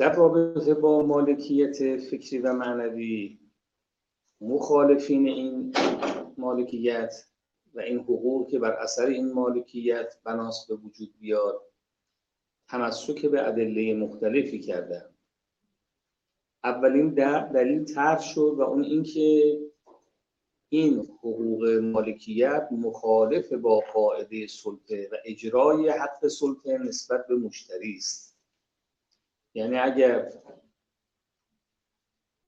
در رابطه با مالکیت فکری و معنوی مخالفین این مالکیت و این حقوق که بر اثر این مالکیت بناس به وجود بیاد تمسک به ادله مختلفی کردن. اولین دلیل طرح شد و اون اینکه این حقوق مالکیت مخالف با قاعده سلطه و اجرای حق سلطه نسبت به مشتری است. یعنی اگر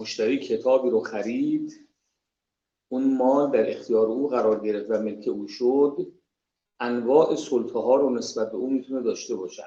مشتری کتابی رو خرید اون مال در اختیار او قرار گرفت و ملک او شد انواع سلطه ها رو نسبت به او می‌تونه داشته باشه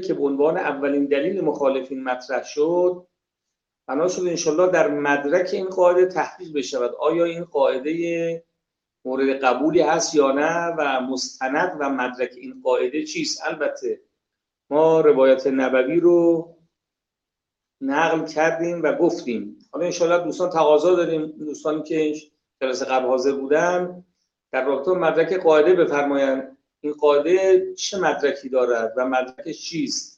که به عنوان اولین دلیل مخالفین مطرح شد بنا شد انشالله در مدرک این قاعده تحقیق بشود. آیا این قاعده مورد قبولی هست یا نه و مستند و مدرک این قاعده چیست؟ البته ما روایت نبوی رو نقل کردیم و گفتیم. حالا انشالله دوستان تقاضا داریم دوستانی که جلسه قبل حاضر بودن در رابطه مدرک قاعده بفرمایند. این قاعده چه مدرکی دارد و مدرکش چیست؟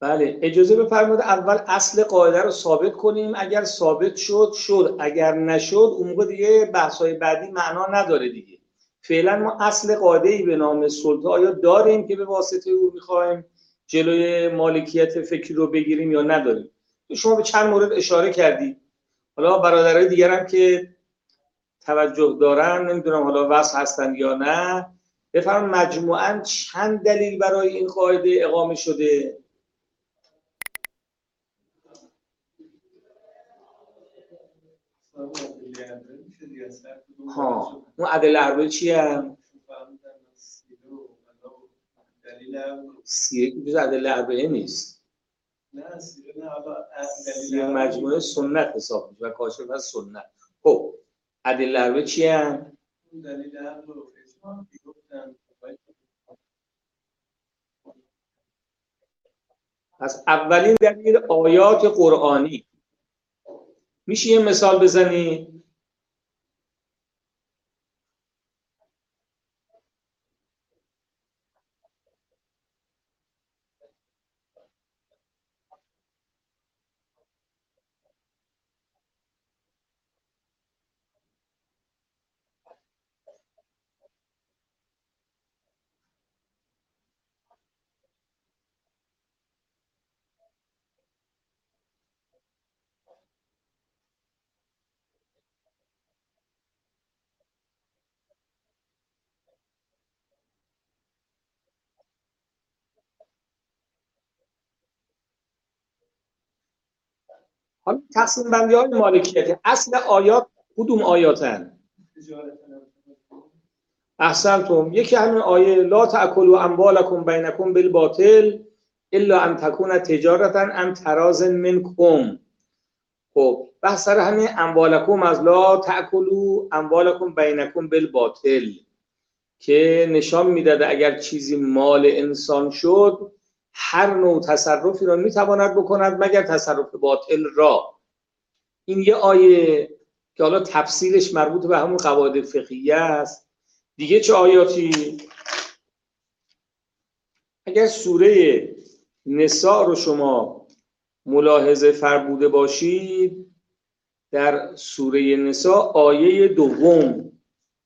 بله اجازه بفرمایید اول اصل قاعده رو ثابت کنیم. اگر ثابت شد شد. اگر نشد اون موقع دیگه بحث‌های بعدی معنا نداره دیگه. فعلا ما اصل قاعده ای به نام سلطه آیا داریم که به واسطه او می‌خوایم جلوی مالکیت فکری رو بگیریم یا نداریم؟ شما به چند مورد اشاره کردی حالا برادرای دیگر هم که توجه دارن نمی‌دونم حالا وصل هستن یا نه. بفرم مجموعا چند دلیل برای این قاعده اقامه شده؟ ها اون عدل اربعه چی هم؟ سیره که جز عدل اربعه نیست نه سیره مجموعه سنت حساب میشه و کاشف از سنت خب عدل اربعه چی هم؟ دلیل پس اولین دلیل آیات قرآنی میشه یه مثال بزنی حالا تقسیم بندی های مالکیتی. اصل آیات کدوم آیاتن؟ احسنتم. یکی همین آیه لا تاکلوا اموالکم بینکم بالباطل الا ان تکون تجارتا ان تراز منکم. خب بحث سر همین اموالکم از لا تاکلوا اموالکم بینکم بالباطل که نشان می‌داده اگر چیزی مال انسان شد هر نوع تصرفی را می‌تواند بکند مگر تصرف باطل را. این یه آیه که حالا تفصیلش مربوط به همون قواعد فقهیه است. دیگه چه آیاتی؟ اگر سوره نساء رو شما ملاحظه فربوده باشید در سوره نساء آیه دوم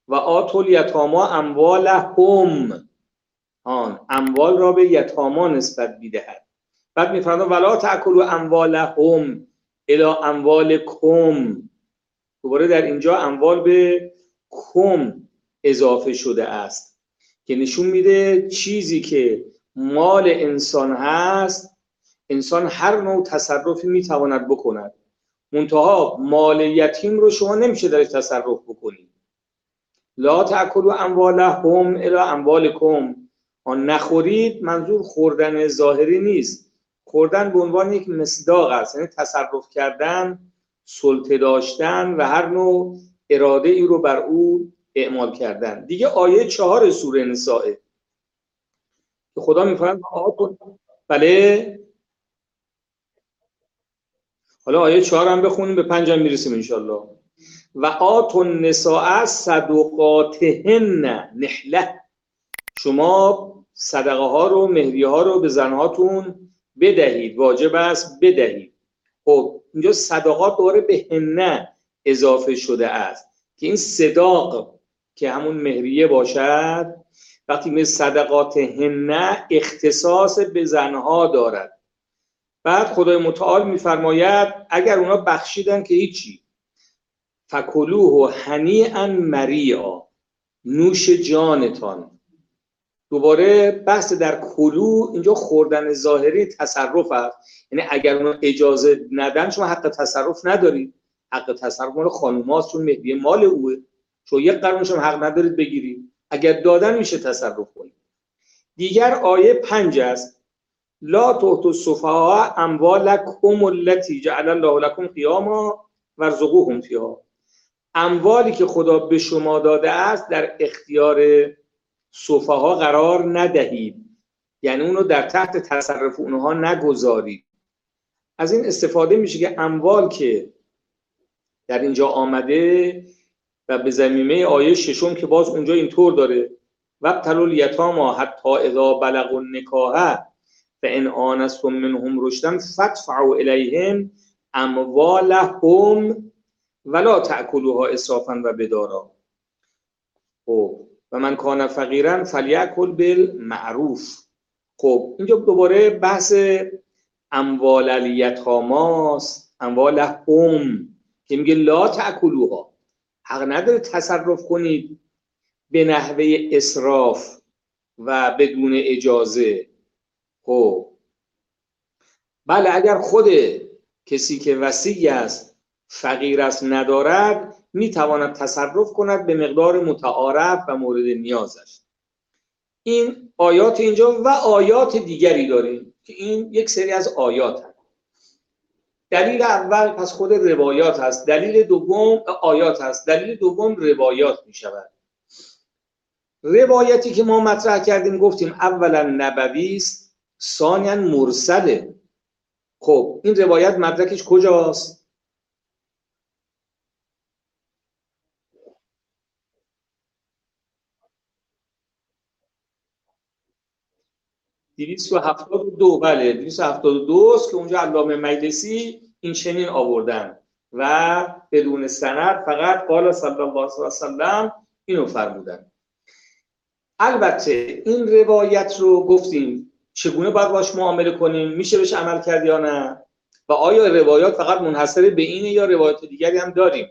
و آتول یتاما اموال هم آن اموال را به یتاما نسبت می‌دهد. بعد میفرماد ولا تاکلوا اموالهم الی اموال کم دوباره در اینجا اموال به کم اضافه شده است که نشون میده چیزی که مال انسان هست. انسان هر نوع تصرفی می‌تواند بکند. منتها مال یتیم رو شما نمیشه درش تصرف بکنید لا تاکلوا اموالهم الی اموالکم. نخورید منظور خوردن ظاهری نیست. خوردن به عنوان یک مصداق است یعنی تصرف کردن سلطه داشتن و هر نوع اراده ای رو بر او اعمال کردن. دیگه آیه چهار سوره نساء. که خدا میفرماید بله؟ حالا آیه چهار هم بخونیم به پنج هم می‌رسیم انشالله و آت النساء صدقاتهن نحله شما صدقه ها رو مهریه ها رو به زنهاتون بدهید. واجب است بدهید. خب اینجا صدقات دوباره به هنه اضافه شده است که این صداق که همون مهریه باشد وقتی به صدقات هنه اختصاص به زنها دارد. بعد خدای متعال میفرماید اگر اونا بخشیدن که هیچی. فکلوه هنیئا مریا نوش جانتان. دوباره بحث در کلو اینجا خوردن ظاهری تصرف است. یعنی اگر اون اجازه ندن شما حق تصرف ندارید. حق تصرف مال خانوماست چون مهدی مال اوه. شما یک قرون شما حق ندارید بگیرید. اگر دادن میشه تصرف کنید. دیگر آیه پنج است. لا تحت السفهاء اموالکم التي جعل الله لكم قیاما وارزقوهم فیها. اموالی که خدا به شما داده است در اختیار صفحه ها قرار ندهید. یعنی اونو در تحت تصرف اونها نگذارید. از این استفاده میشه که اموال که در اینجا آمده و به زمینه آیه ششم که باز اونجا اینطور داره و تلول یتاما حتی اذا بلغ النکاح فان آنستم منهم رشدا فادفعوا الیهم اموالهم ولا تاکلوها اسرافا و بدارا خب و من کان فقیرا فلیکل بالمعروف. خب اینجا دوباره بحث اموال الیتاماست اموال هم که میگه لا تاکلوها حق نداره تصرف کنید به نحوه اصراف و بدون اجازه. خب بله اگر خود کسی که وسیع است فقیر است ندارد می‌تواند تصرف کند به مقدار متعارف و مورد نیازش. این آیات اینجا و آیات دیگری داریم که این یک سری از آیات هست. دلیل اول پس خود روایات هست. دلیل دوم آیات هست. دلیل دوم روایات می شود روایتی که ما مطرح کردیم گفتیم اولا نبوی است ثانیا مرسله. خب این روایت مدرکش کجاست؟ دویست و هفتاد و دو. بله دویست و هفتاد و دو که اونجا علامه مجلسی این چنین آوردن و بدون سند فقط قال صلی الله علیه و سلم اینو فرمودن. البته این روایت رو گفتیم چگونه باید باش معامله کنیم میشه بهش عمل کرد یا نه؟ و آیا روایات فقط منحصر به اینه یا روایات دیگری هم داریم؟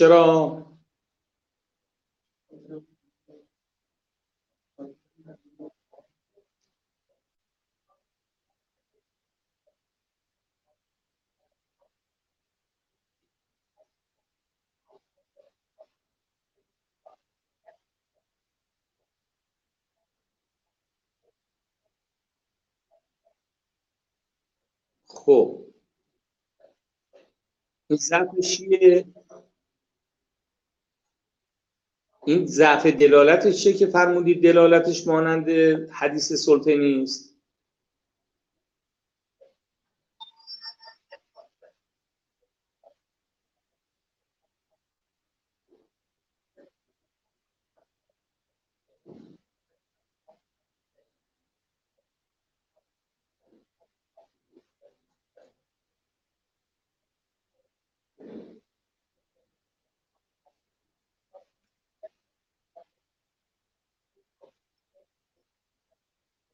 چرا؟ خب. این چیه؟ این ضعف دلالتش چیه که فرمودید دلالتش مانند حدیث سلطه نیست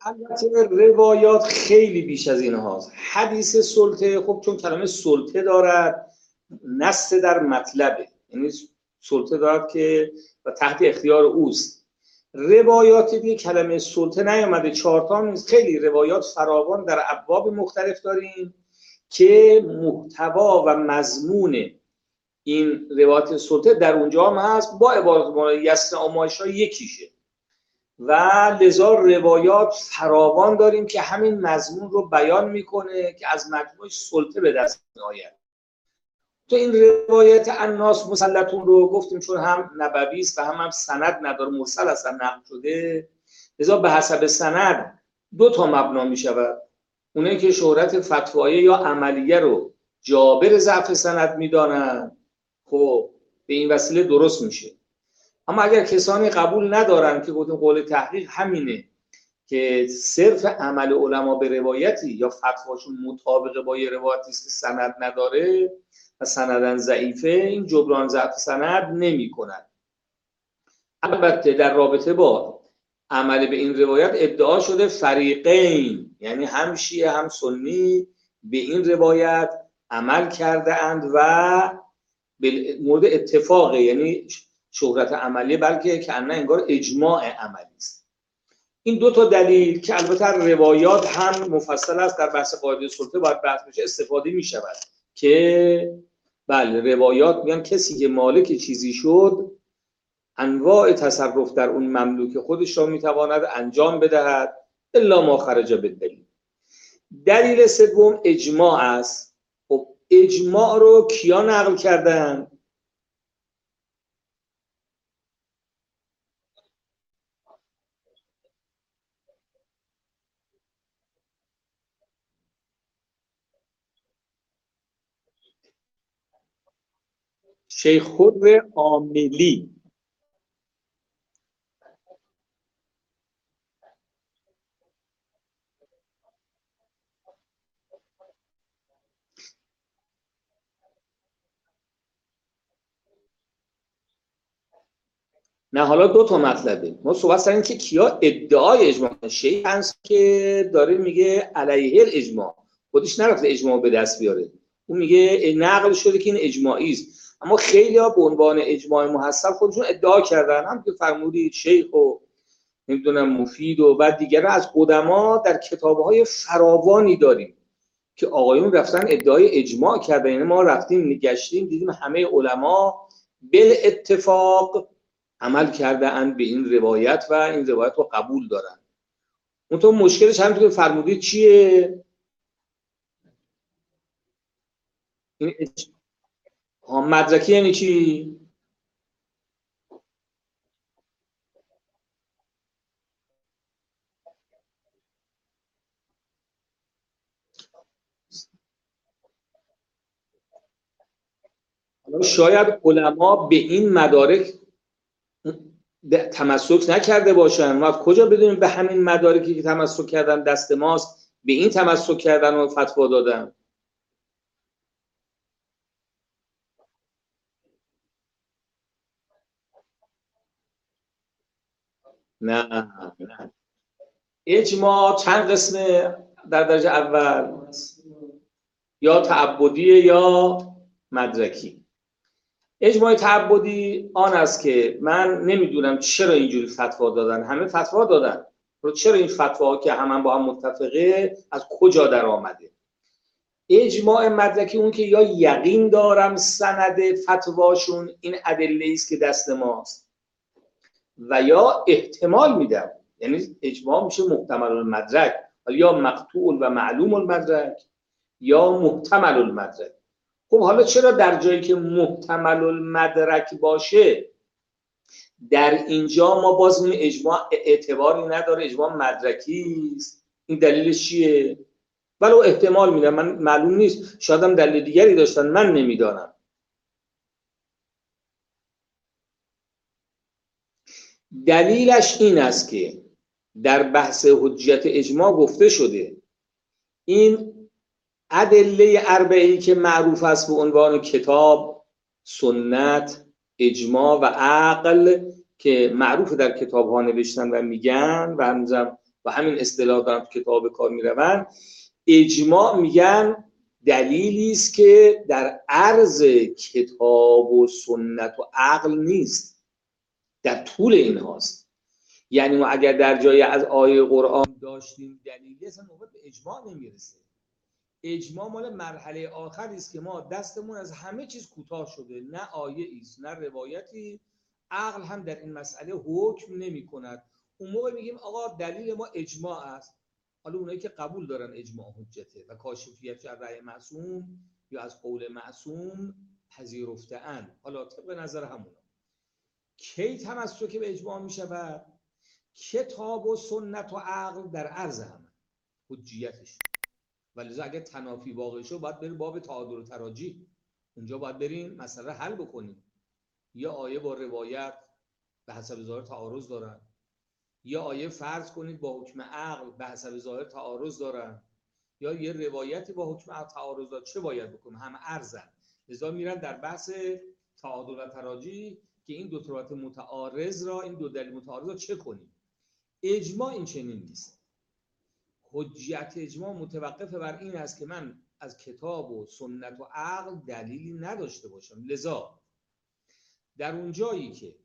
البته روایات خیلی بیش از این هاست. حدیث سلطه خب چون کلمه سلطه دارد نست در مطلبه. یعنی سلطه دارد که و تحت اختیار اوست. روایات دیگه کلمه سلطه نیامده چهارتا نیست. خیلی روایات فراوان در ابواب مختلف داریم که محتوا و مضمون این روایات سلطه در اونجا هم هست. با عبارت یسن آمایش یکیشه. و لذا روایات فراوان داریم که همین مضمون رو بیان می‌کنه که از مجموع سلطه به دست میآید. تو این روایت الناس مسلطون رو گفتیم چون هم نبوی است و هم هم سند نداره مرسل اصلا نقل شده. لذا به حسب سند دو تا مبنا می شود اونه که شهرت فتوایه یا عملیه رو جابر ضعف سند می‌دانند خب به این وسیله درست میشه. اما اگر کسانی قبول ندارن که گفتیم قول تحقیق همینه که صرف عمل علما به روایتی یا فتواشون مطابق با یه روایتی است که سند نداره و سندن ضعیفه این جبران ضعف سند نمی کند البته در رابطه با عمل به این روایت ادعا شده فریقین یعنی هم شیعه هم سنی به این روایت عمل کرده اند و مورد اتفاقه یعنی شهرت عملی بلکه که انگار اجماع عملی است. این دو تا دلیل که البته روایات هم مفصل است در بحث قاعده سلطه باید بحث بشه استفاده می شود که بله روایات میگن کسی که مالک چیزی شد انواع تصرف در اون مملوک خودش را می‌تواند انجام بدهد الا ما خرج به دلیل دلیل سوم اجماع است. خب اجماع رو کیا نقل کردن؟ شیخور عاملی. نه حالا دو تا مطلبه. ما صحبت سر که کیا ادعای اجماع شیخ هست که داره میگه علیه اجماع خودش نرفته اجماع به دست بیاره. اون میگه نقل شده که این اجماعی است. اما خیلی ها به عنوان اجماع محسب خودشون ادعا کردن. هم که فرمودید شیخ و نمی‌دونم مفید و بعد دیگر از قدما در کتابهای فراوانی داریم که آقایون رفتن ادعای اجماع کردن. یعنی ما رفتیم نگشتیم دیدیم همه علما بل اتفاق عمل کرده اند به این روایت و این روایت رو قبول دارن. اون تو مشکلش همینطور که فرمودید چیه؟ این مدرکی یعنی چی؟ شاید علما به این مدارک تمسک نکرده باشن. ما کجا بدونیم به همین مدارکی که تمسک کردن دست ماست به این تمسک کردن و فتوا دادن؟ نه اجماع چند قسمه در درجه اول؟ یا تعبدی یا مدرکی. اجماع تعبدی آن است که من نمی‌دونم چرا اینجوری فتوا دادن. همه فتوا دادن. چرا این فتوا که همه با هم متفقه از کجا در آمده؟ اجماع مدرکی اون که یا یقین دارم سند فتواشون این ادله است که دست ماست. و یا احتمال میدم. یعنی اجماع میشه محتمل المدرک. یا مقطوع و معلوم المدرک یا محتمل المدرک. خب حالا چرا در جایی که محتمل المدرک باشه در اینجا ما باز این اجماع اعتباری نداره. اجماع مدرکی است. این دلیلش چیه؟ ولو احتمال میدم. من معلوم نیست. شاید هم دلیل دیگری داشتن. من نمی‌دانم. دلیلش این است که در بحث حجیت اجماع گفته شده این ادله اربعی که معروف است به عنوان کتاب سنت اجماع و عقل که معروف در کتاب ها نوشتن و میگن و همزم و همین اصطلاح دارن کتاب کار می‌روند. اجماع میگن دلیلی است که در عرض کتاب و سنت و عقل نیست. در طول این هاست یعنی ما اگر در جای از آیه قرآن داشتیم دلیلی اصلا به اجماع نمی‌رسه. اجماع مال مرحله آخری است که ما دستمون از همه چیز کوتاه شده. نه آیه است نه روایتی. عقل هم در این مسئله حکم نمی کند اون موقع میگیم آقا دلیل ما اجماع است. حالا اونایی که قبول دارن اجماع حجته و کاشفیت از رأی معصوم یا از قول معصوم پذیرفته ان حالا طبق نظر همون کی تمسک به اجماع می شود؟ کتاب و سنت و عقل در عرض هم حجیتش. ولی اگه تنافی واقع شد باید بریم باب تعادل و تراجی. اونجا باید بریم مسئله حل بکنیم. یا آیه با روایت به حسب ظاهر تعارض دارن. یا آیه فرض کنید با حکم عقل به حسب ظاهر تعارض دارن. یا یه روایتی با حکم عقل تعارض دارن. چه باید بکنیم؟ هم ارزن لذا میرن در بحث تعادل و تراجی. که این دو طرات متعارض را این دو دلیل متعارض را چه کنیم؟ اجماع این چنین نیست. حجیت اجماع متوقف بر این است که من از کتاب و سنت و عقل دلیلی نداشته باشم. لذا در اون جایی که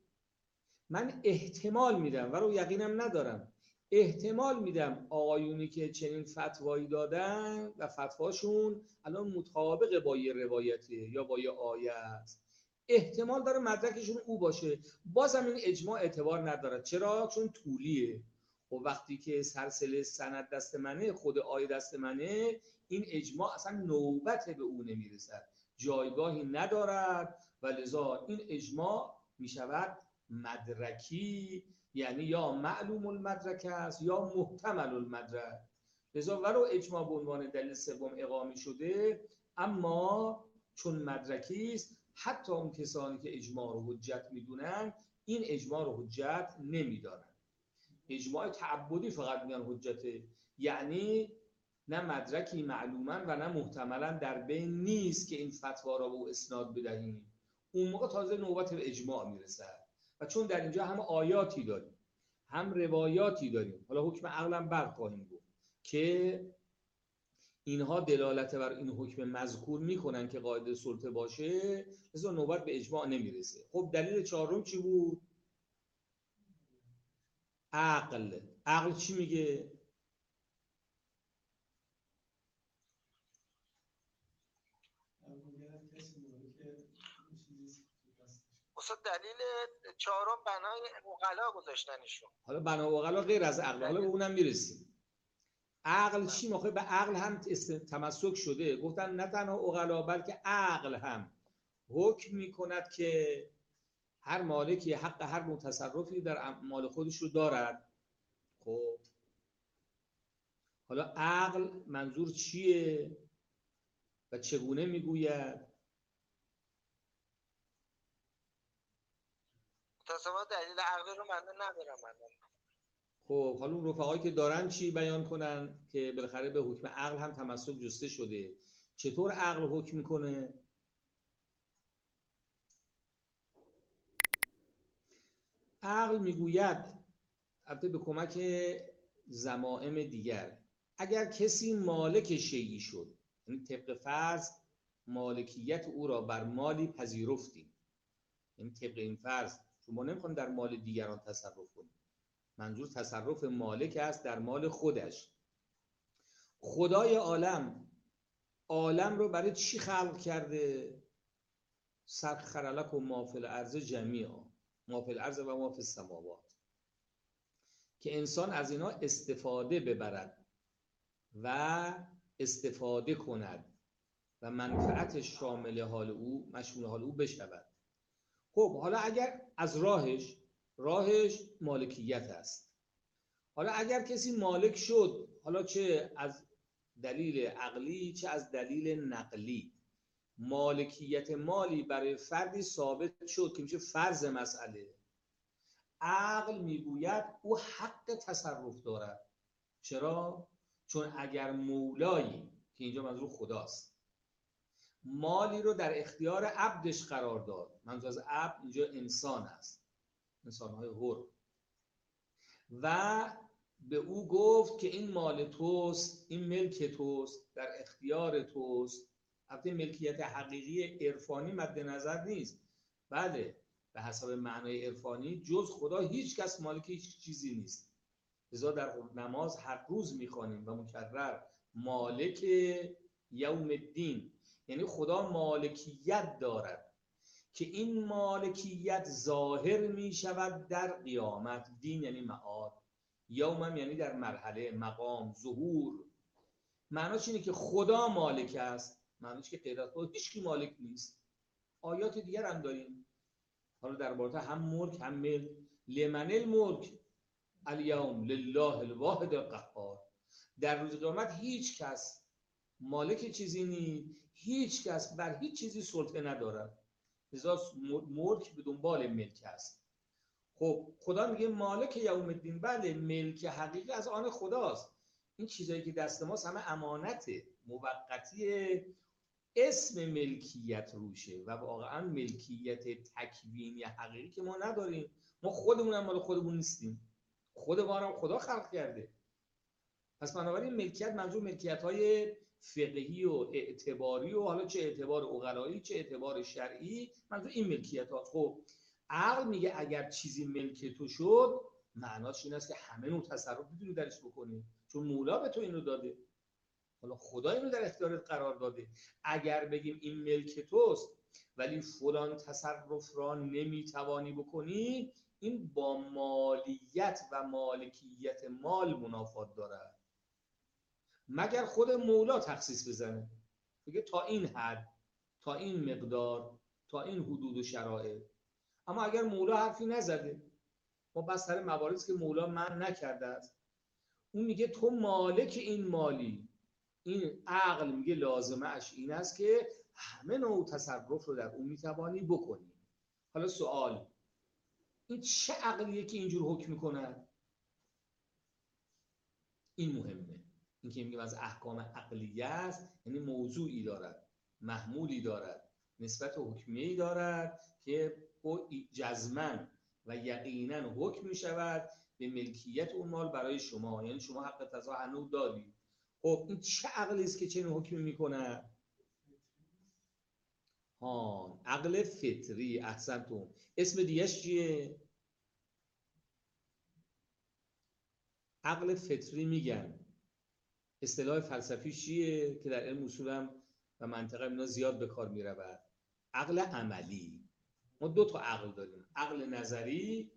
من احتمال میدم و رو یقینم ندارم احتمال میدم آقایونی که چنین فتوایی دادن و فتواشون الان مطابق با یه روایتی یا با یه آیه است. احتمال داره مدرکشون او باشه. بازم این اجماع اعتبار ندارد چرا؟ چون طولیه. و خب وقتی که سلسله سند دست منه خود آیه دست منه این اجماع اصلا نوبت به او نمی‌رسد. جایگاهی ندارد و لذا این اجماع می شود مدرکی یعنی یا معلوم المدرک است یا محتمل المدرک. لذا ولو اجماع به عنوان دلیل سوم اقامه شده اما چون مدرکی است حتی اون کسانی که اجماع رو حجت می‌دونن این اجماع رو حجت نمیدارن. اجماع تعبدی فقط میگن حجته یعنی نه مدرکی معلوما و نه محتملا در بین نیست که این فتوا را به او اسناد بدهیم. اون موقع تازه نوبت به اجماع می‌رسد. و چون در اینجا هم آیاتی داریم هم روایاتی داریم. حالا حکم عقلم بعد خواهیم گفت که اینها دلالت بر این حکم مذکور می‌کنن که قاعده سلطه باشه لذا نوبت به اجماع نمی‌رسه. خب دلیل چهارم چی بود؟ عقل. عقل چی میگه؟ دلیل چهارم بنای اقلا گذاشتنشون. حالا بنا اقلا غیر از عقل. حالا به اونم می‌رسیم. عقل چی؟ موقع به عقل هم تمسک شده. گفتن نه تنها اقلا بلکه عقل هم حکم می‌کند که هر مالکی حق هر متصرفی در مال خودش رو دارد. خب. حالا عقل منظور چیه؟ و چگونه می‌گوید؟ متصور دلیل عقلی رو من ندارم من خب حالا اون رفقایی که دارن چی بیان کنن؟ که بالاخره به حکم عقل هم تمسک جسته شده. چطور عقل حکم می‌کنه عقل می‌گوید البته به کمک زمائم دیگر اگر کسی مالک شیعی شد یعنی طبق فرض مالکیت او را بر مالی پذیرفتیم. یعنی طبق این فرض شما نمی‌خوایم در مال دیگران تصرف کنیم منظور تصرف مالک است در مال خودش. خدای عالم عالم رو برای چی خلق کرده؟ سرخر لکم ما فی الارض جمیعا ما فی الارض و ما فی السماوات. که انسان از اینا استفاده ببرد و استفاده کند و منفعت شامل حال او مشمول حال او بشود. خب حالا اگر از راهش راهش مالکیت است. حالا اگر کسی مالک شد حالا چه از دلیل عقلی چه از دلیل نقلی. مالکیت مالی برای فردی ثابت شد که میشه فرض مسئله. عقل می‌گوید او حق تصرف دارد. چرا؟ چون اگر مولایی که اینجا منظور خداست مالی رو در اختیار عبدش قرار داد. منظور از عبد اینجا انسان است. انسانهای هر و به او گفت که این مال توست این ملک توست در اختیار توست. البته ملکیت حقیقی عرفانی مد نظر نیست. بله به حسب معنای عرفانی جز خدا هیچ کس مالک هیچ چیزی نیست. لذا در نماز هر روز می‌خوانیم و مکرر مالک یوم الدین. یعنی خدا مالکیت دارد. که این مالکیت ظاهر می شود در قیامت. دین یعنی معاد. یومم یعنی در مرحله مقام ظهور. معناش اینه که خدا مالک است. معناش که غیر از هیچ مالک نیست. آیات دیگر هم داریم. حالا در بارتا هم ملک هم ملک. لمن الملک؟ الیوم لله الواحد القهار. در روز قیامت هیچ کس مالک چیزی نی هیچ کس بر هیچ چیزی سلطه ندارد. لذا ملک به دنبال ملک است خب خدا میگه مالک یوم الدین بله ملک حقیقی از آن خداست. این چیزایی که دست ماست همه امانته موقتی اسم ملکیت روشه و واقعا ملکیت تکوینی حقیقی که ما نداریم. ما خودمون هم مال خودمون نیستیم. خود ما خدا خلق کرده. پس بنابراین ملکیت منظور ملکیت های فقهی و اعتباری و حالا چه اعتبار اقلایی چه اعتبار شرعی منظور این ملکیت ها. خب عقل میگه اگر چیزی ملک تو شد معناش این است که همه نوع تصرف می‌تونی درش بکنی. چون مولا به تو اینو داده. حالا خدا اینو در اختیارت قرار داده. اگر بگیم این ملک توست ولی فلان تصرف را نمی‌توانی بکنی این با مالیت و مالکیت مال منافات دارد. مگر خود مولا تخصیص بزنه؟ بگه تا این حد تا این مقدار تا این حدود و شرایط. اما اگر مولا حرفی نزده ما بس سر مواردی که مولا من نکرده است. اون میگه تو مالک این مالی. این عقل میگه لازمه اش این است که همه نوع تصرف رو در اون می‌توانی بکنی. حالا سوال این چه عقلیه که اینجور حکم می‌کنه این مهمه. این که میگیم از احکام عقلیه است یعنی موضوعی دارد محمولی دارد نسبت حکمیهی دارد که جزمن و یقینا حکم می شود به ملکیت اون مال برای شما. یعنی شما حق تضا هنوز دارید خب این چه عقلی است که چنین حکمی می‌کنه؟ ها عقل فطری احسنتون اسم دیگهش چیه؟ عقل فطری میگن. اصطلاح فلسفی چیه که در علم اصولم و منطقه اینا زیاد به کار می‌رود؟ عقل عملی. ما دو تا عقل داریم. عقل نظری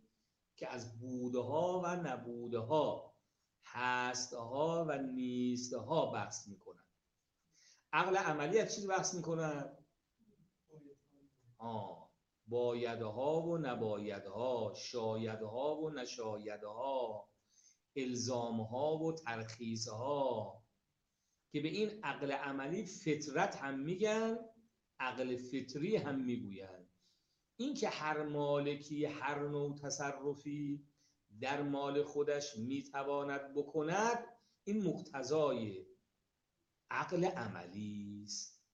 که از بوده ها و نبوده ها هست ها و نیسته ها بحث می‌کنن. عقل عملی از چی بحث می‌کنن؟ آه بایدها و نبایدها شایدها و نشایدها. الزامها و ترخیصها. که به این عقل عملی فطرت هم میگن عقل فطری هم می‌گوین این که هر مالکی هر نوع تصرفی در مال خودش می‌تواند بکند این مقتضای عقل عملی است.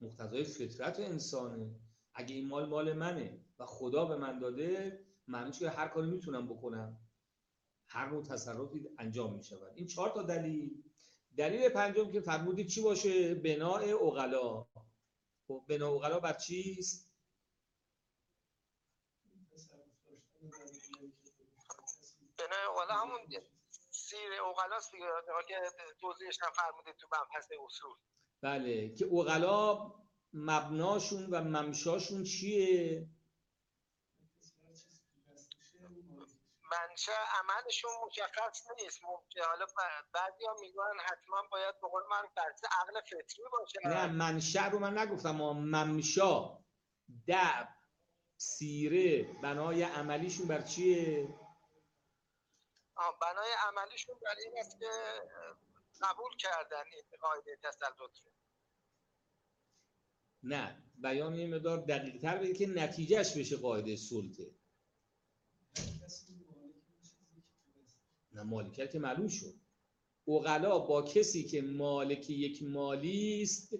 مقتضای فطرت انسانه. اگه این مال مال منه و خدا به من داده من که هر کاری می‌تونم بکنم. هر نوع تصرفی انجام می‌شود. این چهار تا دلیل. دلیل پنجم که فرمودید چی باشه؟ بناء اغلا خب بناء اغلا بر چیست بناء اغلا همون سیر اغلاست دیگه. که توضیحش هم فرمودید تو مبحث اصول. بله که اغلا مبناشون و ممشاشون چیه؟ منشأ عملشون مشخص نیست. حالا بعضی ها میگن حتما باید به قول من عقل فطری باشه. نه منشأ رو من نگفتم. اما ممشا دب سیره بنای عملیشون بر چیه؟ بنای عملیشون بر این است که قبول کردن این قاعده تسلط نه بیان یه مدار دقیق تر که نتیجهش بشه قاعده سلطه. نه مالکیت که معلوم شد. اغلا با کسی که مالک یک مالی است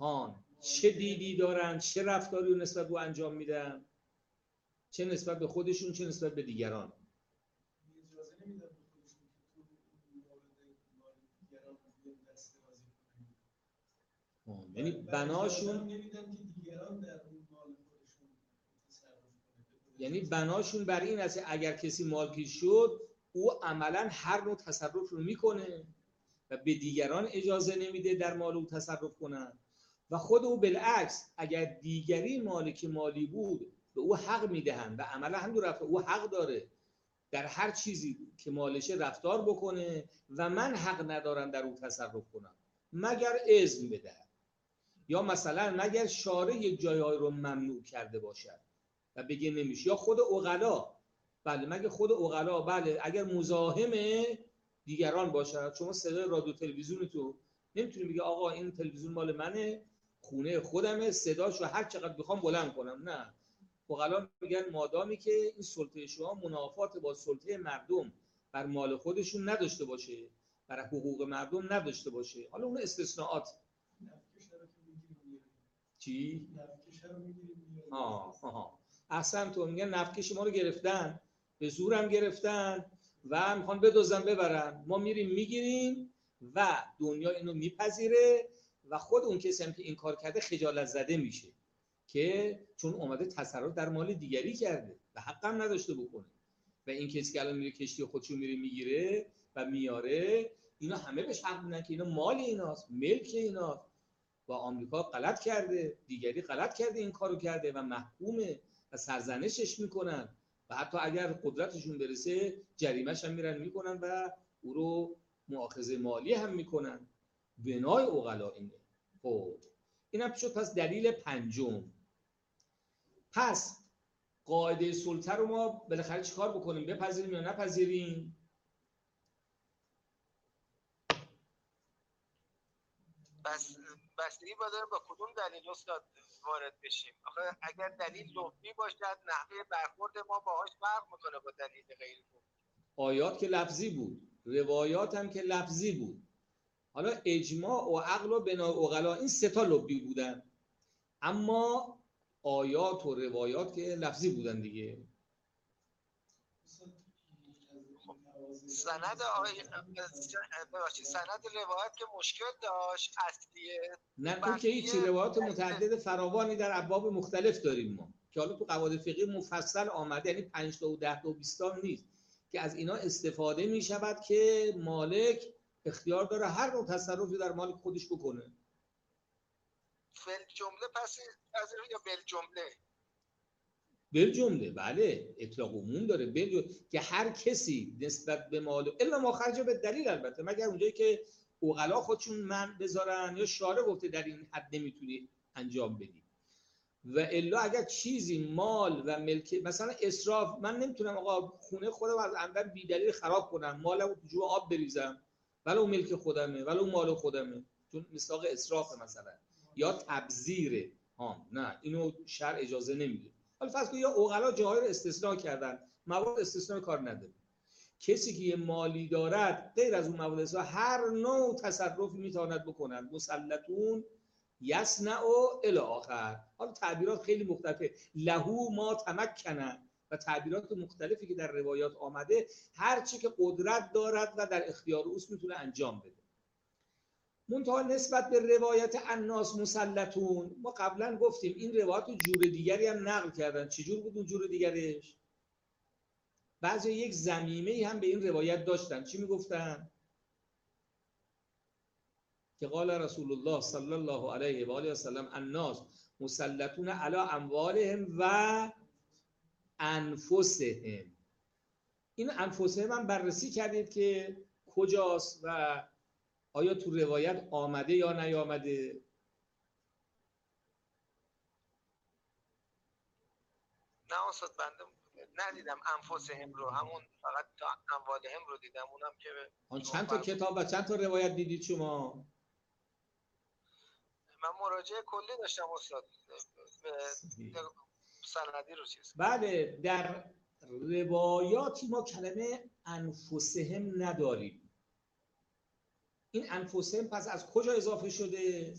هان چه دیدی دارن چه رفتاری رو نسبت به انجام میدن چه نسبت به خودشون چه نسبت به دیگران. یعنی بناشون یعنی بناشون بر این است اگر کسی مالکی شد او عملا هر نوع تصرف رو می‌کنه و به دیگران اجازه نمیده در مال او تصرف کنن. و خود او بالعکس اگر دیگری مالک مالی بود به او حق می‌دهند و عملا هم دو رفت او حق داره در هر چیزی که مالشه رفتار بکنه و من حق ندارم در او تصرف کنم. مگر اذن بده. یا مثلا مگر شارع یک جایهای رو ممنوع کرده باشد و بگه نمیشه. یا خود اغلا بله مگه خود اغلا بله اگر مزاحم دیگران باشد شما صدای رادیو تلویزیون تو نمی‌تونی بگه آقا این تلویزیون مال منه خونه خودمه صداش رو هر چقدر بخوام بلند کنم. نه. اغلا میگن مادامی که این سلطه شما منافات با سلطه مردم بر مال خودشون نداشته باشه بر حقوق مردم نداشته باشه. حالا اون استثناءات. چی؟ آه آه. اصلا تو میگن نفکش ما رو گرفتن. به زورم گرفتن و می‌خوان بدوزن ببرن. ما میریم می‌گیریم و دنیا اینو میپذیره و خود اون کسی هم که این کار کرده خجالت زده میشه که چون اومده تصرف در مال دیگری کرده و حقم نداشته بکنه. و این کسی که الان میره کشتی خودشو میره می‌گیره و میاره اینا همه بهش حق میدن که اینا مال ایناست ملک ایناست. و آمریکا غلط کرده دیگری غلط کرده این کارو کرده و محکومه و سرزنشش می‌کنن. و حتی اگر قدرتشون برسه جریمش هم میرن می‌کنن و او رو مؤاخذه مالی هم می‌کنن. بنای اوغلا اینه. خب این هم شد. پس دلیل پنجم. پس قاعده سلطه رو ما بالاخره چیکار بکنیم؟ بپذیریم یا نپذیریم؟ بس بستگی با با کدوم دلیل استاد؟ وارد بشیم. آخه اگر دلیل لفظی باشد نحوه برخورد ما باهاش فرق می‌کنه با دلیل غیر لفظی آیات که لفظی بود. روایات هم که لفظی بود. حالا اجماع و عقل و بنا اغلا این سه تا لبی بودن. اما آیات و روایات که لفظی بودن دیگه. سند آقای سند روایت که مشکل داشت اصلیه نه تو که هیچ روایات متعدد فراوانی در ابواب مختلف داریم ما که حالا تو قواعد فقهی مفصل آمده یعنی 5 تا و 10 تا و 20 تا نیست که از اینا استفاده می شود که مالک اختیار داره هر نوع تصرفی در مال خودش بکنه. فل جمله پس از یا بل جمله؟ بل جمله بله اطلاق عموم داره بل. که هر کسی نسبت به مال الا ما خرج به دلیل البته مگر اونجایی که اوغلا خودشون من بذارن یا شارع گفته در این حد نمی‌تونی انجام بدی. و الا اگر چیزی مال و ملک مثلا اسراف من نمی‌تونم آقا خونه خودم از اندر بی دلیل خراب کنم مالمو تو جو آب بریزم ولو ملک خودمه ولو مال خودمه. چون مصداق اسراف مثلا یا تبذیره. ها نه اینو شرع اجازه نمیده. حالا فرض یا اوغلا جاهای رو استثناء کردن. موارد استثناء کار نداره. کسی که یه مالی دارد غیر از اون موارد استثناء هر نوع تصرفی می‌تواند بکند. مسلطون یصنع و الی آخر. حالا تعبیرات خیلی مختلفه. لهو ما تمکنه. و تعبیرات مختلفی که در روایات آمده هر چی که قدرت دارد و در اختیار اوست می‌تونه انجام بده. منتها نسبت به روایت الناس مسلطون ما قبلا گفتیم این روایت رو جور دیگری هم نقل کردن. چجور بود اون جور دیگرش بعضی یک زمیمه هم به این روایت داشتن. چی می‌گفتن؟ که قال رسول الله صلی الله علیه و آله و سلم الناس مسلطون علی اموالهم و انفسهم. این انفسهم هم بررسی کردید که کجاست و آیا تو روایت آمده یا نیامده؟ نه استاد بنده ندیدم. انفسهم رو همون فقط تا اموالهم رو دیدم. اونم که آن چند تا کتاب و چند تا روایت دیدید شما؟ من مراجعه کلی داشتم استاد. سندی رو چیز بله در روایاتی ما کلمه انفسهم نداریم. این انفسهم پس از کجا اضافه شده؟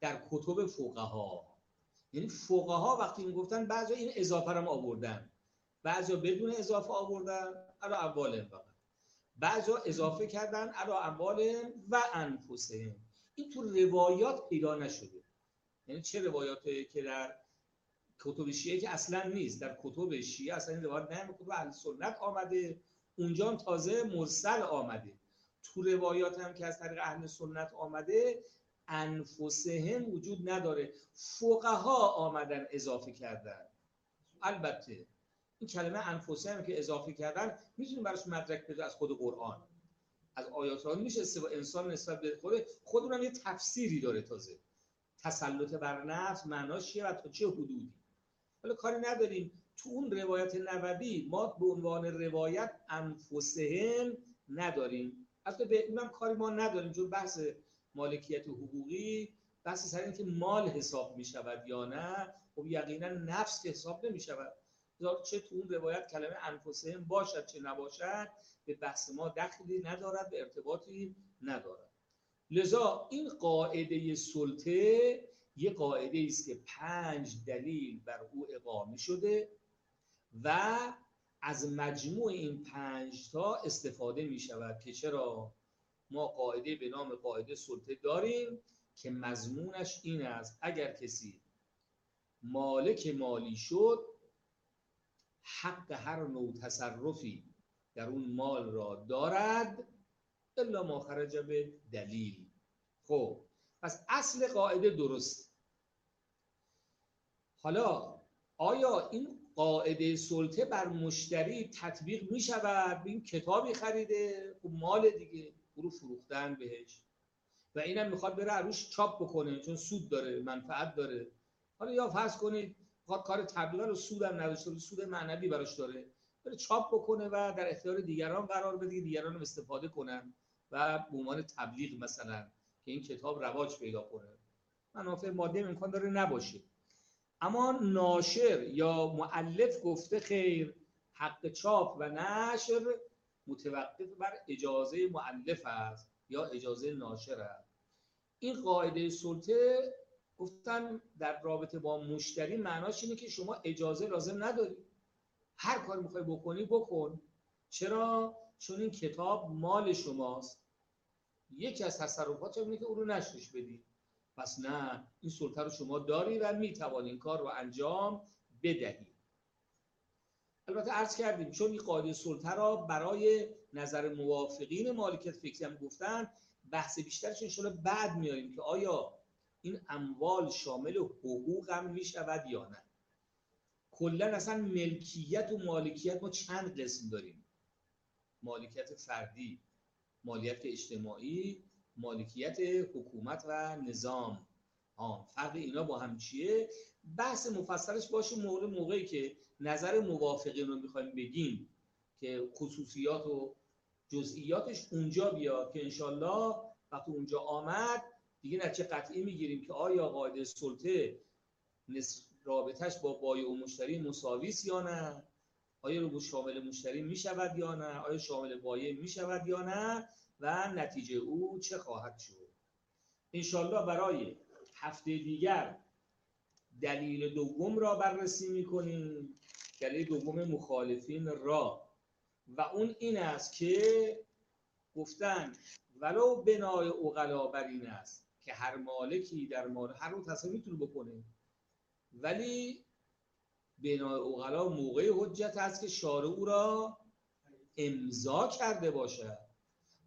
در کتب فقها. یعنی فقها وقتی می‌گفتن بعضی این اضافه رو آوردن. بعضی بدون اضافه آوردن علا اموالهم فقط. بعضی اضافه کردن علا اموالهم و انفسهم این تو روایات پیدا نشده. یعنی چه روایاتی که در کتب شیعه که اصلا نیست. در کتب شیعه اصلا این روایت نه کتب اهل سنت آمده. اونجا تازه مرسل آمده. تو روایات هم که از طریق اهل سنت آمده انفسهم وجود نداره. فقها آمدن اضافه کردن. البته این کلمه انفسهم که اضافه کردن می‌تونیم براش مدرک بده از خود قرآن. از آیات ها میشه انسان نسبت به خود خود اونم یه تفسیری داره تازه. تسلط بر نفس معناش چیه و تا چه حدودی؟ حالا کاری نداریم. تو اون روایت نبوی ما به عنوان روایت انفسهم نداریم. حتی به اونم کاری ما نداریم چون بحث مالکیت حقوقی بحث سر اینکه مال حساب می شود یا نه خب یقینا نفس که حساب نمی شود چه تو اون روایت کلمه انفسهم باشد چه نباشد به بحث ما دخلی ندارد به ارتباطی ندارد. لذا این قاعده سلطه یه قاعده است که پنج دلیل بر او اقامه شده و از مجموع این پنج تا استفاده می شود که چرا ما قاعده به نام قاعده سلطه داریم که مضمونش این است. اگر کسی مالک مالی شد حق هر نوع تصرفی در اون مال را دارد الا ما خرج به دلیل. خب پس اصل قاعده درست. حالا آیا این قاعده سلطه بر مشتری تطبیق می شود این کتابی خریده. خب مال دیگه. برو فروختن بهش. و اینم می‌خواد بره عروش چاپ بکنه چون سود داره منفعت داره. حالا یا فرض کنید می‌خواد کار تبلیغ رو سود هم نداشته سود معنوی براش داره. بره چاپ بکنه و در اختیار دیگران قرار بده دیگران هم استفاده کنن و به عنوان تبلیغ مثلا که این کتاب رواج پیدا کنه. منافع مادی امکان داره نباشه. اما ناشر یا معلف گفته خیر حق چاپ و نشر متوقف بر اجازه معلف است یا اجازه ناشر است. این قاعده سلطه گفتن در رابطه با مشتری معناش اینه که شما اجازه لازم نداری. هر کار می‌خوای بکنی بکن. چرا؟ چون این کتاب مال شماست. یکی از تصرفات اینه که او رو نشرش بدی. پس نه این سلطه رو شما داری و می‌توانی این کار رو انجام بدهی. البته عرض کردیم چون این قاعده سلطه را برای نظر موافقین مالکیت فکری هم گفتن بحث بیشترش انشاءالله بعد میاریم که آیا این اموال شامل حقوق هم می‌شود یا نه. کلا اصلا ملکیت و مالکیت ما چند قسم داریم؟ مالکیت فردی مالیت اجتماعی مالکیت حکومت و نظام. آن فرق اینا با هم چیه؟ بحث مفصلش باشه موقع موقعی که نظر موافقین رو می‌خوایم بگیم که خصوصیات و جزئیاتش اونجا بیاد که انشالله وقتی اونجا آمد دیگه نتیجه قطعی می‌گیریم که آیا قاعده سلطه رابطش با بای و مشتری مساویس یا نه؟ آیا رو شامل مشتری می‌شود یا نه؟ آیا شامل بایه می‌شود یا نه؟ و نتیجه او چه خواهد شد؟ انشالله برای هفته دیگر دلیل دوم را بررسی می‌کنیم دلیل دوم مخالفین را. و اون این است که گفتن ولو بنای اقلا بر این است که هر مالکی در مال هر رو تصمیم می‌تونه بکنه. ولی بنای اقلا موقع حجت است که شارع او را امضا کرده باشد.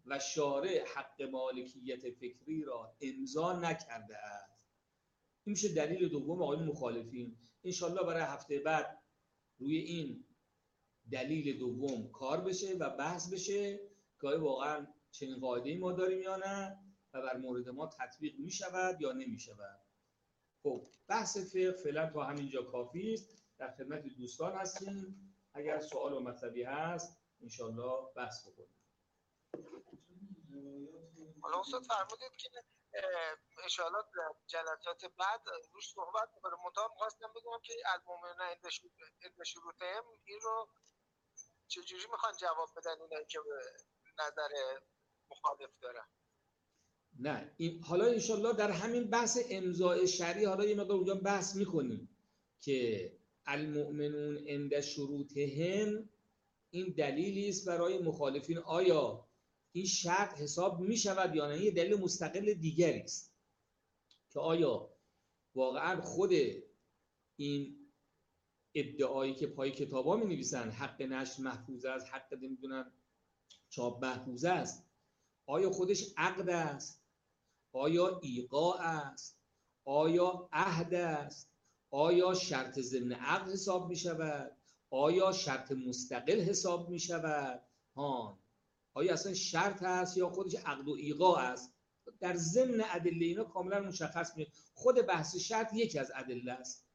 و شارع حق مالکیت فکری را امضا نکرده است. این میشه دلیل دوم آقای مخالفین. انشالله برای هفته بعد روی این دلیل دوم کار بشه و بحث بشه که واقعا چنین قاعده ما داریم یا نه و بر مورد ما تطبیق می شود یا نمی شود خب بحث فقه فعلا تا همینجا کافی است. در خدمت دوستان هستیم. اگر سوال و مطلبی هست انشالله بحث بکنیم. حالا استاد فرمودید که انشاءالله جلسات بعد روش صحبت می‌کنه. منتها می‌خواستم بگم که المومنون عند شروطهم این رو چجوری می‌خوان جواب بدن اینایی که نظر مخالف دارن؟ نه این حالا انشالله در همین بحث امضاء شرعی حالا یه مقدار اونجا بحث می‌کنیم که المؤمنون عند شروطهم این دلیلی است برای مخالفین. آیا این شرط حساب می شود یا نه؟ یه دلیل مستقل دیگری است که آیا واقعا خود این ادعایی که پای کتابا می نویسن حق نشر محفوظ است حق نمی‌دونن چاپ محفوظ است؟ آیا خودش عقد است؟ آیا ایقا است؟ آیا عهد است؟ آیا شرط ضمن عقد حساب می شود؟ آیا شرط مستقل حساب می شود؟ هان. آیا اصلا شرط هست یا خودش عقد و ایقا است؟ در ضمن ادله اینا کاملا مشخص میشه. خود بحث شرط یکی از ادله است.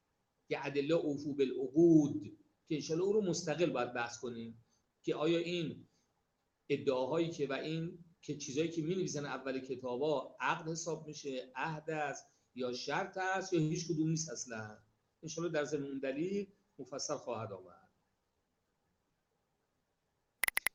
که ادله اوفو بالعقود که انشالله او رو مستقل باید بحث کنیم. که آیا این ادعاهایی که و این که چیزایی که می نویسن اول کتابا عقد حساب میشه عهد است یا شرط است یا هیچ کدوم نیست اصلا؟ انشالله در ضمن اون دلیل مفصل خواهد آمد بله خدمت شما مجموعی بهشون داشت که روایت می‌کرد یه نگاه کلی بهشون بندازیم و اون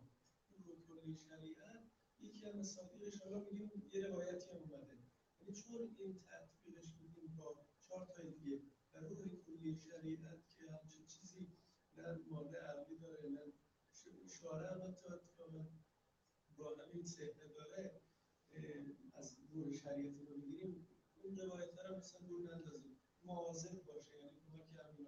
کلی شریعت یکی از مصادیقش حالا میگیم یه روایتی هم اومده یعنی چون این تطبیقش میدیم با چهار تا دیگه و روح کلی شریعت که همچین چیزی نه ماده عربی داره نه شاره هم حتی با همین سهره داره از روح شریعت رو بگیریم اون روایت رو مثلا دور نندازیم. مواظب باشه یعنی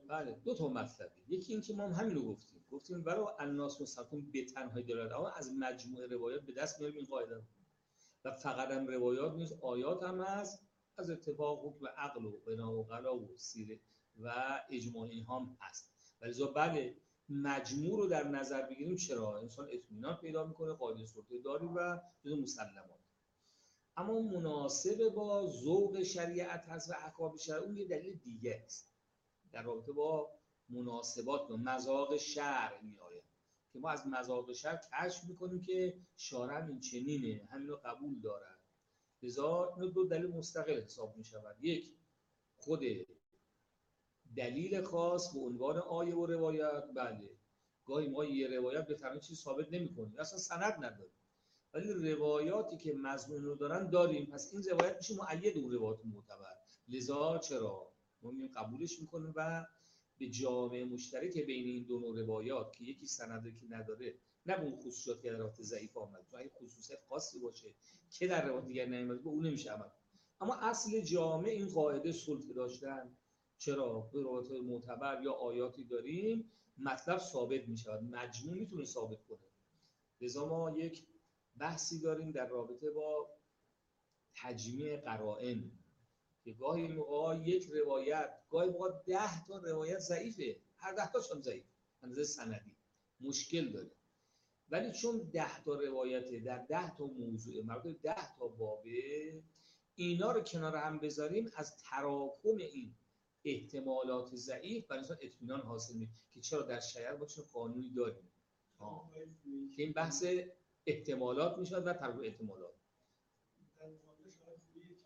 بله دو تا مطلبه یکی اینکه ما هم همین رو گفتیم. گفتیم برای الناس مستقیم به تنهایی دارد اما از مجموعه روایات به دست میاریم این قاعده و فقط هم روایات نیست آیات هم هست. از اتفاق حکم عقل و بنا و قلا و سیره و اجماع اینها هم هست. ولی بله مجموع رو در نظر بگیریم چرا؟ انسان اطمینان پیدا می‌کنه قاعده سلطه داری و جز مسلمات. اما مناسب با ذوق شریعت هست و احکام شرع اون یه دلیل دیگه است. در رابطه با مناسبات و مذاق شرع می آید که ما از مذاق شرع کشف می‌کنیم که شارع این چنینه همین رو قبول دارد لذا اینو دو دلیل مستقل حساب می شود یک خود دلیل خاص به عنوان آیه و روایت. بله. گاهی ما یه روایت به تنها چیز ثابت نمی کنیم اصلا سند نداریم. ولی روایاتی که مضمون رو دارن داریم. پس این روایت میشه معید اون روایات معتبر. لذا چرا؟ ما میگیم قبولش می‌کنیم و به جامعه مشترک بین این دو نوع روایات که یکی سنده که نداره نه به اون خصوصیات که در روایت ضعیف آمد تو اگه خصوصیت خاصی باشه که در روایت دیگر نیامد به اون نمیشه عمل اما اصل جامعه این قاعده سلطه داشتن. چرا؟ به روایت معتبر یا آیاتی داریم مطلب ثابت می مجموع می‌تونه ثابت کنه. لذا ما یک بحثی داریم در رابطه با تجمیع قرائن. که گاهی موقع یک روایت گاهی موقع ده تا روایت ضعیفه. هر ده تاش هم ضعیف. اندازه سندی. مشکل داره. ولی چون ده تا روایت در ده تا موضوع مربوط ده تا بابه اینا رو کنار هم بذاریم از تراکم این احتمالات ضعیف برای انسان اطمینان حاصل می که چرا در ما چون قانونی داریم. که این بحث احتمالات میشه و تراکم احتمالات.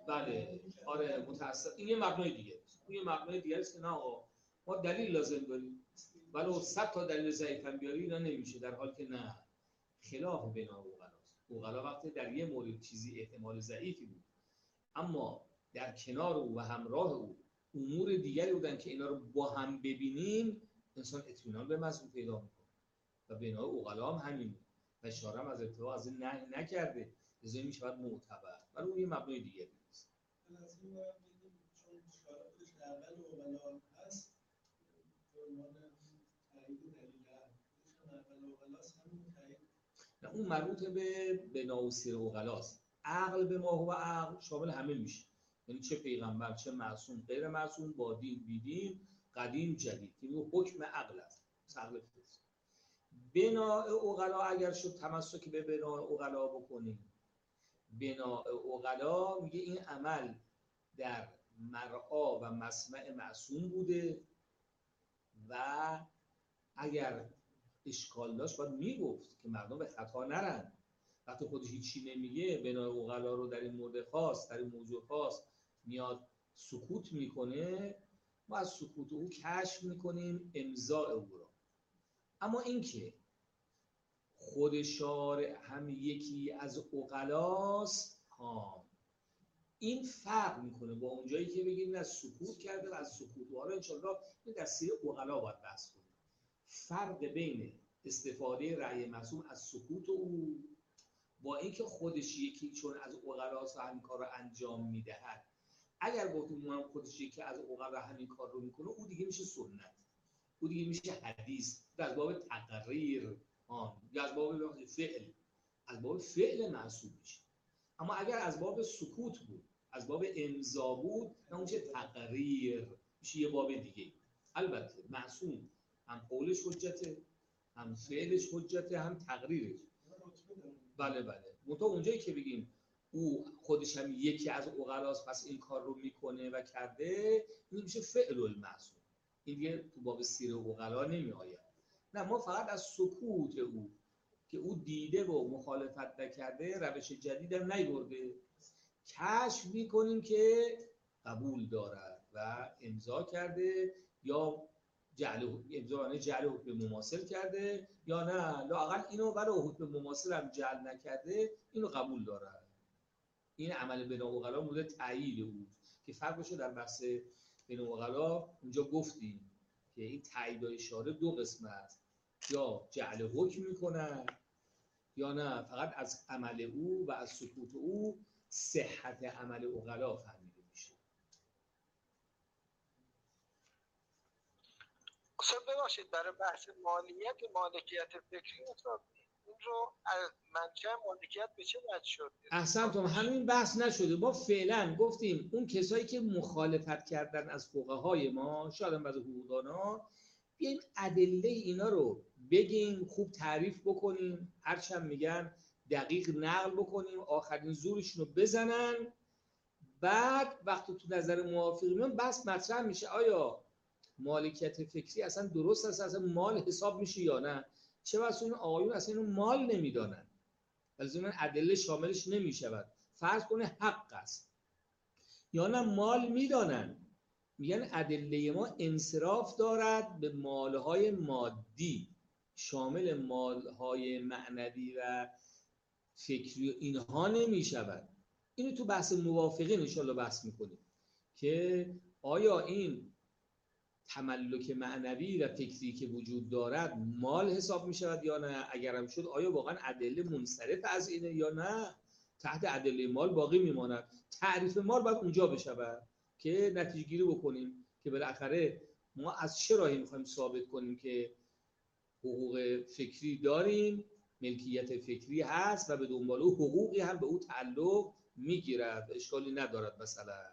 بله. آره متاسف. این یه مبنای دیگه. این یه مبنای دیگه است که نه آقا. ما دلیل لازم داریم. ولی صد تا دلیل ضعیف هم بیاری اینا نمیشه. در حالی که نه. خلاف بنا اوغلاست اوغلا وقتی در یه مورد چیزی احتمال ضعیفی بود. اما در کنار او و همراه او امور دیگری بودن که اینا رو با هم ببینیم انسان اطمینان به مضمون پیدا می‌کنه. و بنا اوغلا هم همین و اشاره از ابتدا از این نکرده. لذا می‌شود معتبر. ولی اون یه مبنای دیگه این خودش اول نه اون مربوط به بنا و سیر عقل به ما هو عقل شامل همه میشه. یعنی چه پیغمبر چه معصوم غیر معصوم با دین بیدین قدیم جدید. که حکم عقل است. عقل بنا اوغلا اگر شد تمسکی به بنا اوغلا بکنیم. بنا اوغلا میگه این عمل در مرعا و مسمع معصوم بوده و اگر اشکال داشت باید می‌گفت که مردم به خطا نرن. وقتی خودش هیچی نمیگه بنا اوغلا رو در این مورد خاص در این موضوع خاص میاد سکوت می‌کنه ما از سکوت او کشف می‌کنیم امضاء او را اما اینکه خود شارع هم یکی از اقلاست. ها این فرق می‌کنه با اونجایی که بگیم از سکوت کرده و از سکوت. حالا انشالله این در سیر اقلا باید بحث کنیم. فرق بین استفاده رأی معصوم از سکوت او با اینکه خودش یکی چون از اقلاست و همین کار رو انجام می‌دهد. اگر گفتیم من خودش یکی از اقلا همین کار رو می‌کنه او دیگه میشه سنت. او دیگه میشه حدیث. از باب تقریر. یا از باب فعل. از باب فعل محسوب میشه. اما اگر از باب سکوت بود از باب امضا بود اون تقریر میشه یه باب دیگه. البته معصوم هم قولش حجته هم فعلش حجته هم تقریرش. بله بله. منتها اونجایی که بگیم او خودش هم یکی از اوغلاست پس این کار رو می‌کنه و کرده این میشه فعل المعصوم. این دیگه تو باب سیر اوغلا نمی آید نه ما فقط از سکوت او که او دیده و مخالفت نکرده روش جدید هم نیورده. کشف می‌کنیم که قبول دارد و امضا کرده یا جعل امضا یعنی جعل حکم مماثل کرده یا نه. لاقل اینو برای حکم مماثل هم جعل نکرده اینو قبول دارد. این عمل بنا اوغلا مورد تایید او که فرقشو در بحث اوغلا اونجا گفتیم. که این تایید و اشاره دو قسم است. یا جعل حکم می‌کنن یا نه فقط از عمل او و از سکوت او صحت عمل اوغلا فهمیده میشه. استاد ببخشید برای بحث مالیت مالکیت فکری این رو از منشأ مالکیت به چه وجه شد؟ احسنتم همین بحث نشده. ما فعلا گفتیم اون کسایی که مخالفت کردن از فقهای ما شاید هم بعض حقوقدانا بیایم ادله اینا رو بگیم خوب تعریف بکنیم. هرچند میگن دقیق نقل بکنیم آخرین زورشون رو بزنن. بعد وقتی تو نظر موافقی میان بس مطرح میشه. آیا مالکیت فکری اصلا درست است؟ اصلا مال حساب میشه یا نه؟ چه واسه اون آقایون اصلا اینو مال نمی‌دانن. از اون ادله شاملش نمی‌شود. فرض کنه حق است. یا نه مال می‌دانن. میگن ادله ما انصراف دارد به مالهای مادی. شامل مالهای معنوی و فکری و اینها نمی‌شود. اینو تو بحث موافقین انشالله بحث می‌کنیم که آیا این تملک معنوی و فکری که وجود دارد مال حساب می شود یا نه؟ اگر هم شد آیا واقعا ادله منصرف از اینه یا نه؟ تحت ادله مال باقی میماند. تعریف مال باید اونجا بشود که نتیجه گیری بکنیم که بالاخره ما از چه راهی می‌خوایم ثابت کنیم که حقوق فکری داریم ملکیت فکری هست و به دنبال او حقوقی هم به او تعلق می‌گیرد. اشکالی ندارد مثلا.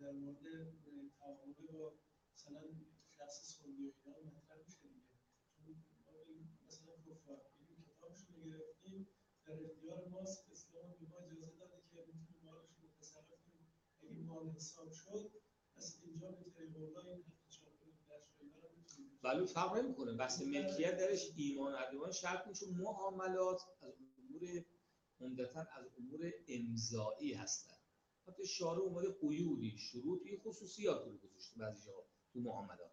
در مورد تعامل با مثلا شخص سنی و اینا مطرح میشه دیگه. چون مثلا کفار این کتابشون رو گرفتیم در اختیار ماست اسلام به ما اجازه داده که می‌تونیم مالشون رو تصرف کنیم. اگه مال حساب شد پس اینجا طریق الله این بله فرق نمی‌کنه. بحث ملکیت درش ایمان و ایمان شرط میشه. معاملات از امور عمدتا از امور امضایی هستن. حتی شارع اومده قیودی شروطی خصوصیات رو گذاشته بعضی جا تو معاملات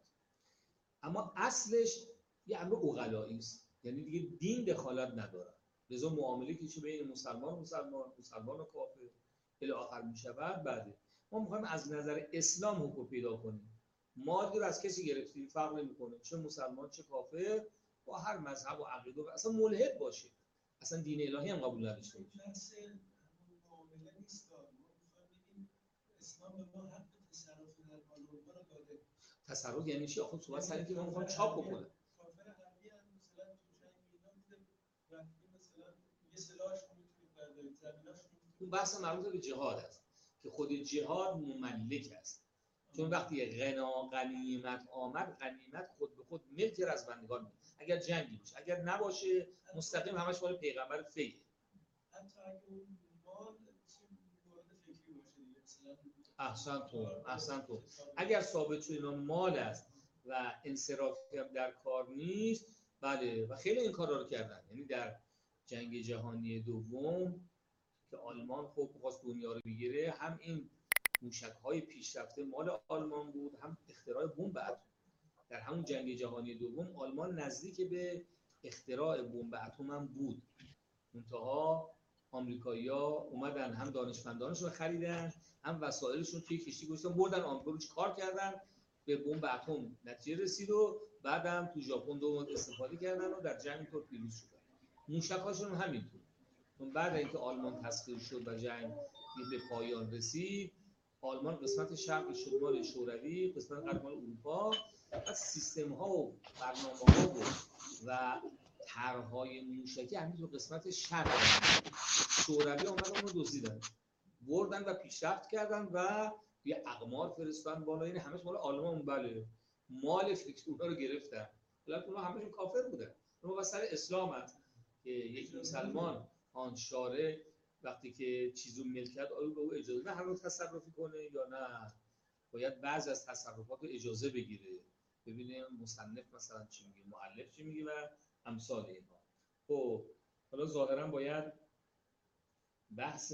اما اصلش یه امر اقلایی است. یعنی دیگه دین دخالت نداره. لذا معامله که بین مسلمان مسلمان مسلمان و کافر الی آخر می‌شود بعد ما می‌خوایم از نظر اسلام حقوق پیدا کنیم. مادی رو از کسی گرفتیم فرق نمی‌کنه. چه مسلمان چه کافر با هر مذهب و عقیده و اصلا ملحد باشه. اصلا دین الهی هم قبول نداشته تصرف یعنی چی؟ آخه صحبت سر که ما می‌خوام چاپ بکنم. اون بحث مربوط به جهاد است که خود جهاد مملک است. چون وقتی غنا غنیمت آمد غنیمت خود به خود ملک رزمندگان بود. اگر جنگی باشه اگر نباشه مستقیم همش مال پیغمبر فیه. حتی اگه اون مال احسن تو احسن تو. اگر ثابت شد اینا مال است و انصرافی هم در کار نیست بله. و خیلی این کارا رو کردن. یعنی در جنگ جهانی دوم که آلمان خب خواست دنیا رو بگیره هم این موشک های پیشرفته مال آلمان بود هم اختراع بمب اتم در همون جنگ جهانی دوم آلمان نزدیک به اختراع بمب اتم هم بود. منتها آمریکایی‌ها اومدن هم دانشمندانشون رو خریدن هم وسایلشون توی کشتی گذاشتن بردن آمریکا کار کردن به بمب اتم نتیجه رسید و بعدم تو ژاپن دو استفاده کردن و در جنگ طور پیروز شدن. موشک‌هاشون هم همینطور. چون بعد اینکه آلمان تسخیر شد و جنگ به پایان رسید آلمان قسمت شرق شد مال شوروی قسمت غرب اروپا از سیستم ها و برنامه ها و, و طرحهای موشکی همین تو قسمت شرق. شوروی آمدن اون رو دزدیدن. بردن و پیشرفت کردن و یه اقمار فرستادن بالا. این همش مال آلمان بله. مال فکر اونها رو گرفتن. ولی اونها همشون کافر بودن. اما سر اسلام که یک مسلمان آن شاره وقتی که چیزو ملکت آیا به او اجازه نه هر رو تصرفی کنه یا نه؟ باید بعض از تصرفات رو اجازه بگیره. ببینیم مصنف مثلا چی میگه معلف چی میگه و امثال اینها. خب حالا ظاهرا باید بحث